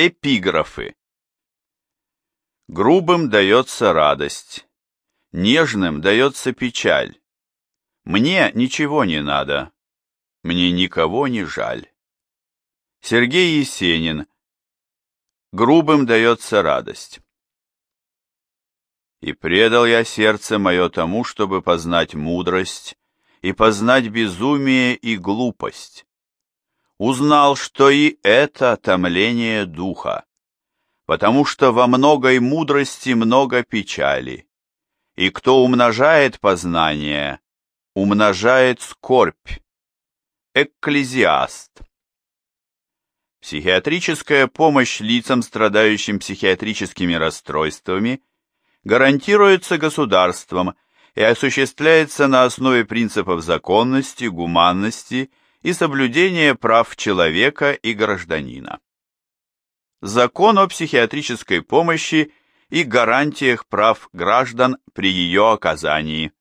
Эпиграфы. Грубым дается радость, нежным дается печаль. Мне ничего не надо, мне никого не жаль. Сергей Есенин. Грубым дается радость. И предал я сердце мое тому, чтобы познать мудрость, и познать безумие и глупость узнал, что и это томление духа, потому что во многой мудрости много печали, и кто умножает познание, умножает скорбь. Экклезиаст. Психиатрическая помощь лицам, страдающим психиатрическими расстройствами, гарантируется государством и осуществляется на основе принципов законности, гуманности и соблюдение прав человека и гражданина. Закон о психиатрической помощи и гарантиях прав граждан при ее оказании.